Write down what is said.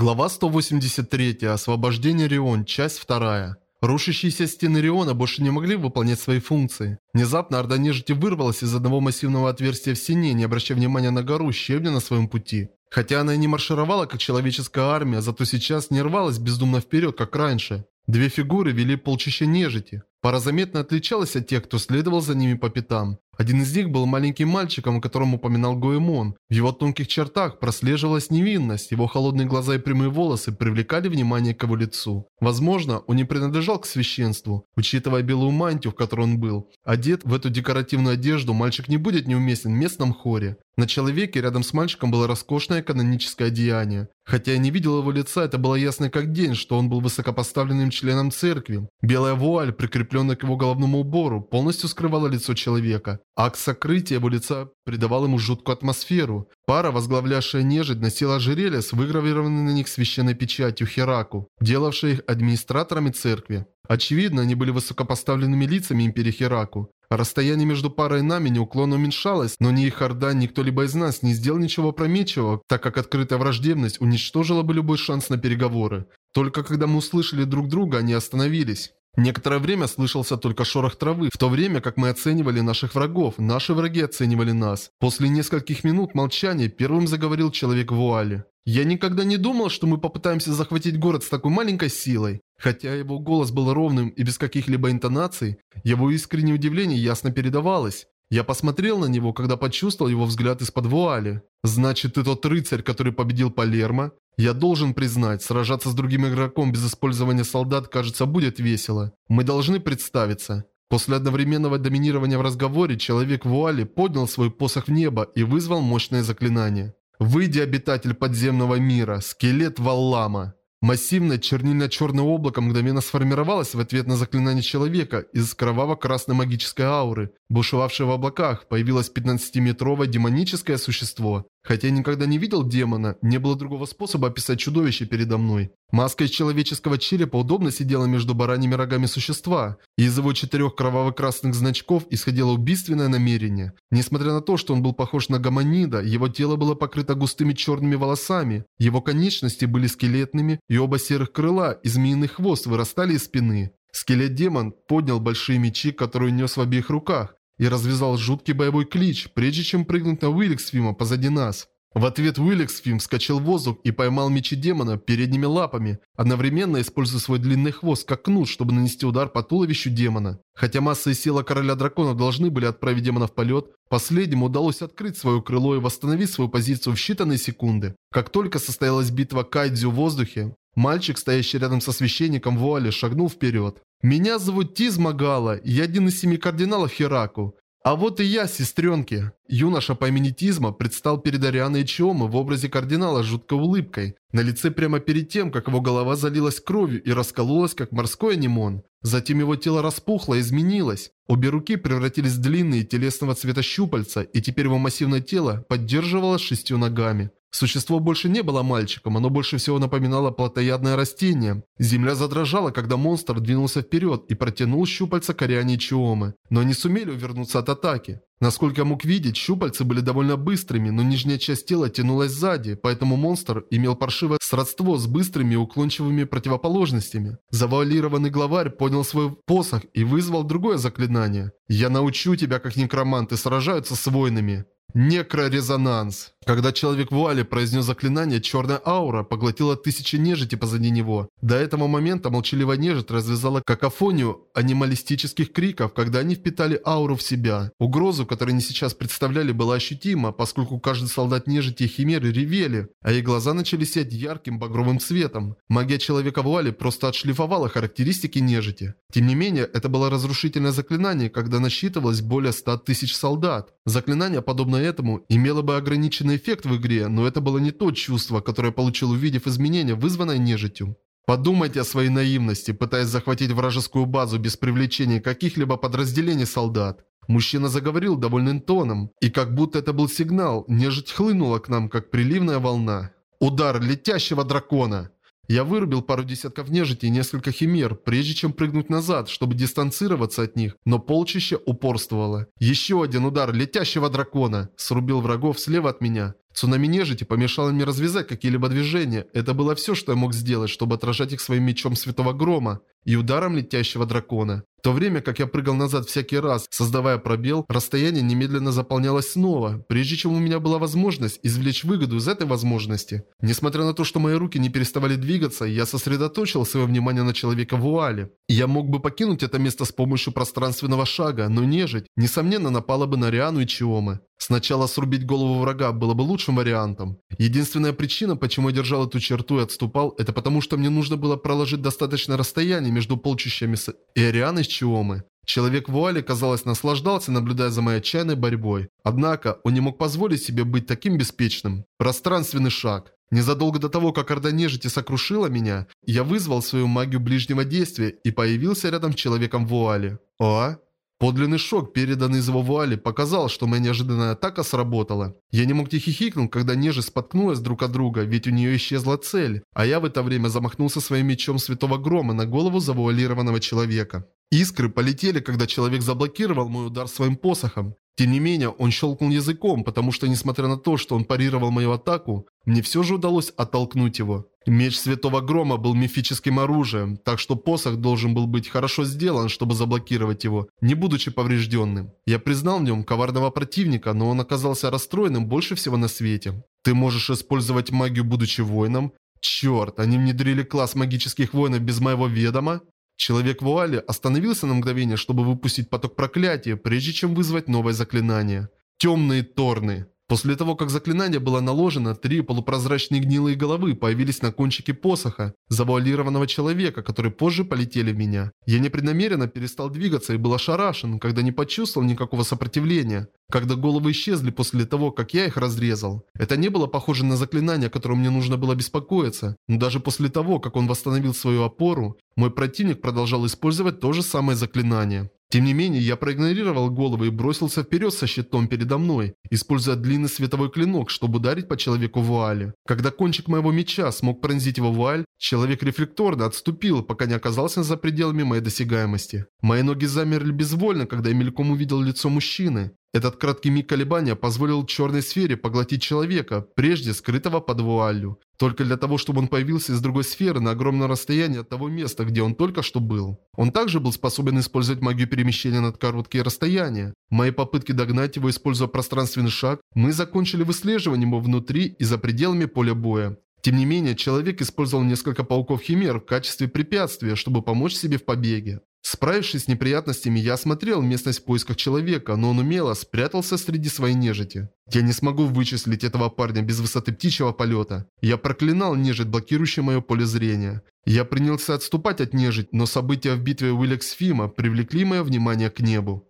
Глава 183. Освобождение Рион. Часть 2. Рушащиеся стены Риона больше не могли выполнять свои функции. Внезапно Орда Нежити вырвалась из одного массивного отверстия в стене, не обращая внимания на гору щебня на своем пути. Хотя она и не маршировала, как человеческая армия, зато сейчас не рвалась бездумно вперед, как раньше. Две фигуры вели полчища нежити. Пара заметно отличалась от тех, кто следовал за ними по пятам. Один из них был маленьким мальчиком, о котором упоминал Гоэмон. В его тонких чертах прослеживалась невинность, его холодные глаза и прямые волосы привлекали внимание к его лицу. Возможно, он не принадлежал к священству, учитывая белую мантию, в которой он был. Одет в эту декоративную одежду, мальчик не будет неуместен в местном хоре. На человеке рядом с мальчиком было роскошное каноническое одеяние. Хотя я не видел его лица, это было ясно как день, что он был высокопоставленным членом церкви. Белая вуаль, прикрепленная к его головному убору, полностью скрывала лицо человека. Акт сокрытия его лица придавал ему жуткую атмосферу. Пара, возглавлявшая нежить, носила ожерелье с выгравированной на них священной печатью Хераку, делавшей их администраторами церкви. Очевидно, они были высокопоставленными лицами Империи Хераку. Расстояние между парой и нами неуклонно уменьшалось, но ни их Орда, ни кто-либо из нас не сделал ничего опрометчивого, так как открытая враждебность уничтожила бы любой шанс на переговоры. Только когда мы услышали друг друга, они остановились. Некоторое время слышался только шорох травы, в то время как мы оценивали наших врагов, наши враги оценивали нас. После нескольких минут молчания первым заговорил человек в вуале. «Я никогда не думал, что мы попытаемся захватить город с такой маленькой силой». Хотя его голос был ровным и без каких-либо интонаций, его искреннее удивление ясно передавалось. Я посмотрел на него, когда почувствовал его взгляд из-под вуали. «Значит, ты тот рыцарь, который победил Палермо?» Я должен признать, сражаться с другим игроком без использования солдат, кажется, будет весело. Мы должны представиться. После одновременного доминирования в разговоре, человек в вуале поднял свой посох в небо и вызвал мощное заклинание. «Выйди, обитатель подземного мира, скелет Валлама!» Массивное чернильно-черное облако мгновенно сформировалось в ответ на заклинание человека из кроваво-красной магической ауры. Бушевавшее в облаках появилось 15-метровое демоническое существо. Хотя я никогда не видел демона, не было другого способа описать чудовище передо мной. Маска из человеческого черепа удобно сидела между бараньими рогами существа, и из его четырех кроваво-красных значков исходило убийственное намерение. Несмотря на то, что он был похож на гомонида, его тело было покрыто густыми черными волосами, его конечности были скелетными, и оба серых крыла и змеиный хвост вырастали из спины. Скелет-демон поднял большие мечи, которые нес в обеих руках, и развязал жуткий боевой клич, прежде чем прыгнуть на Уилликсфима позади нас. В ответ Уилликсфим вскочил в воздух и поймал мечи демона передними лапами, одновременно используя свой длинный хвост как кнут, чтобы нанести удар по туловищу демона. Хотя масса и сила короля дракона должны были отправить демона в полет, последнему удалось открыть свое крыло и восстановить свою позицию в считанные секунды. Как только состоялась битва Кайдзю в воздухе, мальчик, стоящий рядом со священником в вуале, шагнул вперед. «Меня зовут Тиз Магала, я один из семи кардиналов Хераку. А вот и я, сестренки!» Юноша по имени Тизма предстал перед Арианой Чиома в образе кардинала с жуткой улыбкой. На лице прямо перед тем, как его голова залилась кровью и раскололась, как морской анимон. Затем его тело распухло и изменилось. Обе руки превратились в длинные телесного цвета щупальца, и теперь его массивное тело поддерживалось шестью ногами. Существо больше не было мальчиком, оно больше всего напоминало плотоядное растение. Земля задрожала, когда монстр двинулся вперед и протянул щупальца Кориане Чиомы. Но они сумели увернуться от атаки. Насколько я мог видеть, щупальцы были довольно быстрыми, но нижняя часть тела тянулась сзади, поэтому монстр имел паршивое сродство с быстрыми и уклончивыми противоположностями. Завуалированный главарь поднял свой посох и вызвал другое заклинание. «Я научу тебя, как некроманты сражаются с воинами». Некрорезонанс. Когда человек в вуале произнес заклинание, черная аура поглотила тысячи нежити позади него. До этого момента молчаливая нежить развязала какофонию анималистических криков, когда они впитали ауру в себя. Угрозу, которую они сейчас представляли, была ощутима, поскольку каждый солдат нежити и химеры ревели, а их глаза начали сиять ярким багровым цветом. Магия человека в вуале просто отшлифовала характеристики нежити. Тем не менее, это было разрушительное заклинание, когда насчитывалось более 100 тысяч солдат. Заклинание, подобно этому, имело бы ограниченный эффект в игре, но это было не то чувство, которое получил увидев изменения, вызванное нежитью. Подумайте о своей наивности, пытаясь захватить вражескую базу без привлечения каких-либо подразделений солдат. Мужчина заговорил довольным тоном, и как будто это был сигнал, нежить хлынула к нам, как приливная волна. Удар летящего дракона. Я вырубил пару десятков нежити и несколько химер, прежде чем прыгнуть назад, чтобы дистанцироваться от них, но полчище упорствовало. Еще один удар летящего дракона срубил врагов слева от меня. Цунами нежити помешало мне развязать какие-либо движения. Это было все, что я мог сделать, чтобы отражать их своим мечом Святого Грома и ударом летящего дракона. В то время как я прыгал назад всякий раз, создавая пробел, расстояние немедленно заполнялось снова, прежде чем у меня была возможность извлечь выгоду из этой возможности. Несмотря на то, что мои руки не переставали двигаться, я сосредоточил свое внимание на человека в вуале. Я мог бы покинуть это место с помощью пространственного шага, но нежить, несомненно, напала бы на Риану и Чиомы. Сначала срубить голову врага было бы лучшим вариантом. Единственная причина, почему я держал эту черту и отступал, это потому что мне нужно было проложить достаточное расстояние между полчищами и Арианой с Чиомы. Человек в вуале, казалось, наслаждался, наблюдая за моей отчаянной борьбой. Однако, он не мог позволить себе быть таким беспечным. Пространственный шаг. Незадолго до того, как Орда Нежити сокрушила меня, я вызвал свою магию ближнего действия и появился рядом с человеком в вуале. О? Подлинный шок, переданный из вуали, показал, что моя неожиданная атака сработала. Я не мог хихикнуть, когда нежи споткнулась друг от друга, ведь у нее исчезла цель, а я в это время замахнулся своим мечом Святого Грома на голову завуалированного человека. Искры полетели, когда человек заблокировал мой удар своим посохом. Тем не менее, он щелкнул языком, потому что, несмотря на то, что он парировал мою атаку, мне все же удалось оттолкнуть его. Меч Святого Грома был мифическим оружием, так что посох должен был быть хорошо сделан, чтобы заблокировать его, не будучи поврежденным. Я признал в нем коварного противника, но он оказался расстроенным больше всего на свете. Ты можешь использовать магию, будучи воином? Черт, они внедрили класс магических воинов без моего ведома? Человек в вуале остановился на мгновение, чтобы выпустить поток проклятия, прежде чем вызвать новое заклинание. Темные торны. После того, как заклинание было наложено, три полупрозрачные гнилые головы появились на кончике посоха, завуалированного человека, которые позже полетели в меня. Я непреднамеренно перестал двигаться и был ошарашен, когда не почувствовал никакого сопротивления, когда головы исчезли после того, как я их разрезал. Это не было похоже на заклинание, о котором мне нужно было беспокоиться, но даже после того, как он восстановил свою опору, мой противник продолжал использовать то же самое заклинание. Тем не менее, я проигнорировал головы и бросился вперед со щитом передо мной, используя длинный световой клинок, чтобы ударить по человеку вуале. Когда кончик моего меча смог пронзить его вуаль, человек рефлекторно отступил, пока не оказался за пределами моей досягаемости. Мои ноги замерли безвольно, когда я мельком увидел лицо мужчины. Этот краткий миг колебания позволил черной сфере поглотить человека, прежде скрытого под вуалью. Только для того, чтобы он появился из другой сферы на огромном расстоянии от того места, где он только что был. Он также был способен использовать магию перемещения над короткие расстояния. Мои попытки догнать его, используя пространственный шаг, мы закончили выслеживание его внутри и за пределами поля боя. Тем не менее, человек использовал несколько пауков-химер в качестве препятствия, чтобы помочь себе в побеге. Справившись с неприятностями, я осмотрел местность в поисках человека, но он умело спрятался среди своей нежити. Я не смогу вычислить этого парня без высоты птичьего полета. Я проклинал нежить, блокирующую мое поле зрения. Я принялся отступать от нежить, но события в битве Уиллексфима привлекли мое внимание к небу.